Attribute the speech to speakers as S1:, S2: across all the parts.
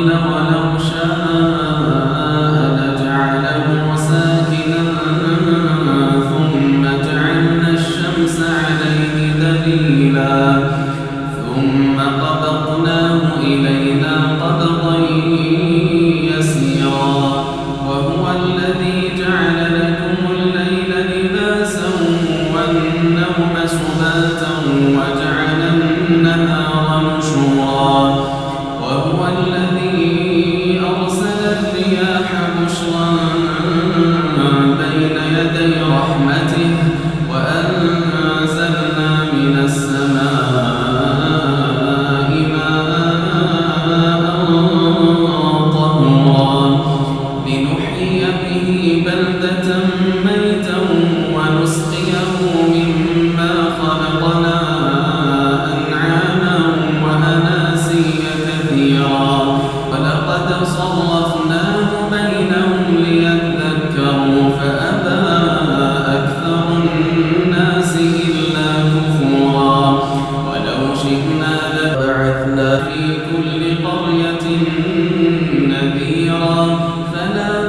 S1: ضل ولو لنا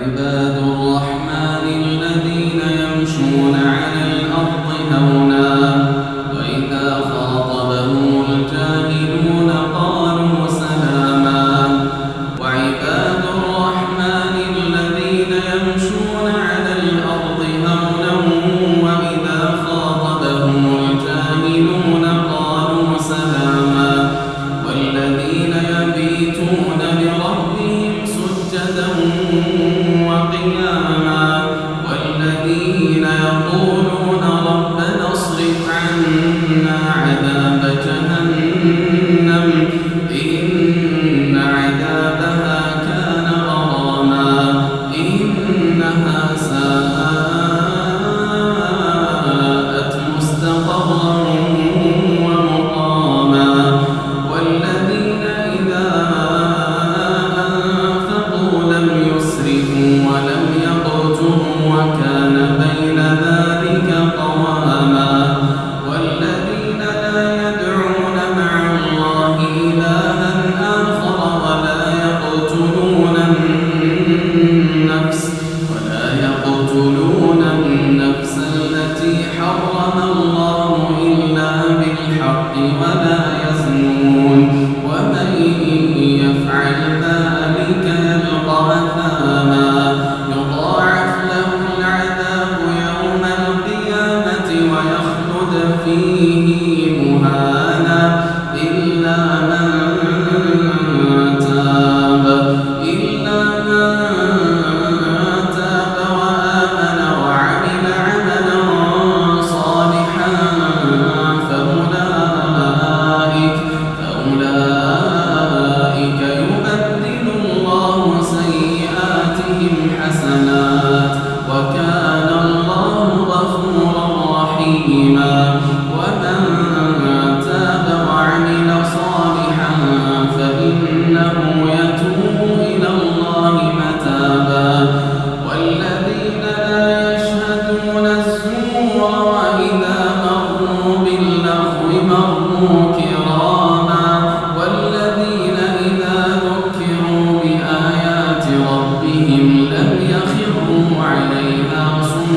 S1: يعلمون وقياما ولو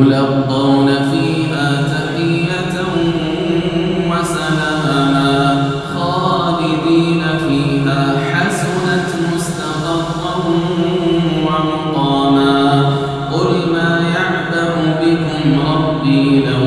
S1: يلقون فيها تحية وسلاما خالدين فيها حسنت مستقرا ومقاما قل ما يعبأ بكم ربي لولا